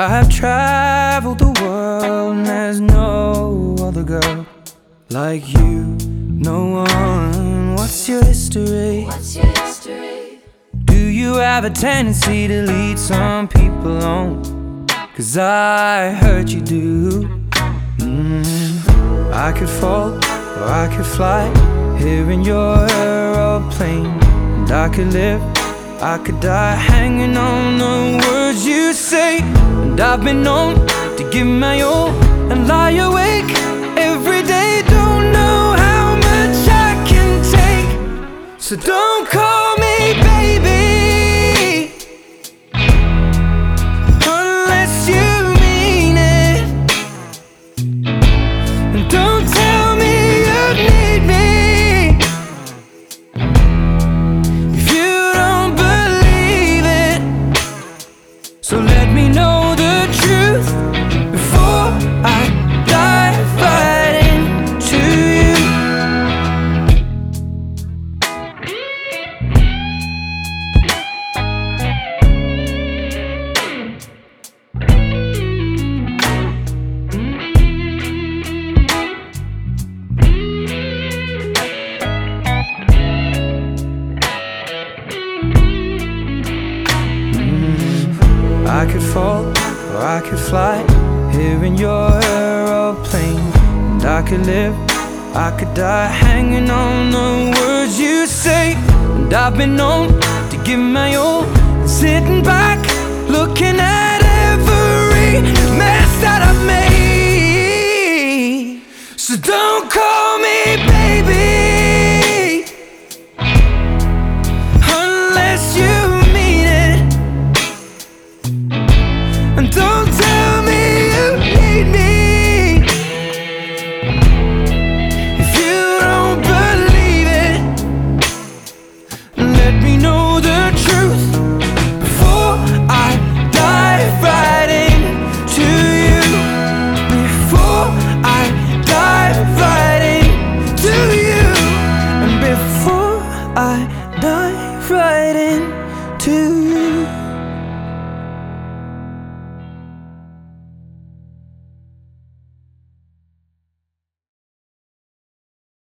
I've traveled the world and there's no other girl like you. No one. What's your history? What's your history? Do you have a tendency to lead some people on? Cause I heard you do. Mm. I could fall or I could fly here in your aeroplane. And I could live, I could die hanging on the words you say. And I've been known to give my all and lie awake every day. Don't know how much I can take. So don't call I could fall or I could fly here in your aeroplane. And I could live, I could die hanging on the words you say. And I've been known to give my all, sitting back, looking at And don't tell me you need me if you don't believe it. Let me know the truth before I dive right into you. Before I dive right into you, and before I.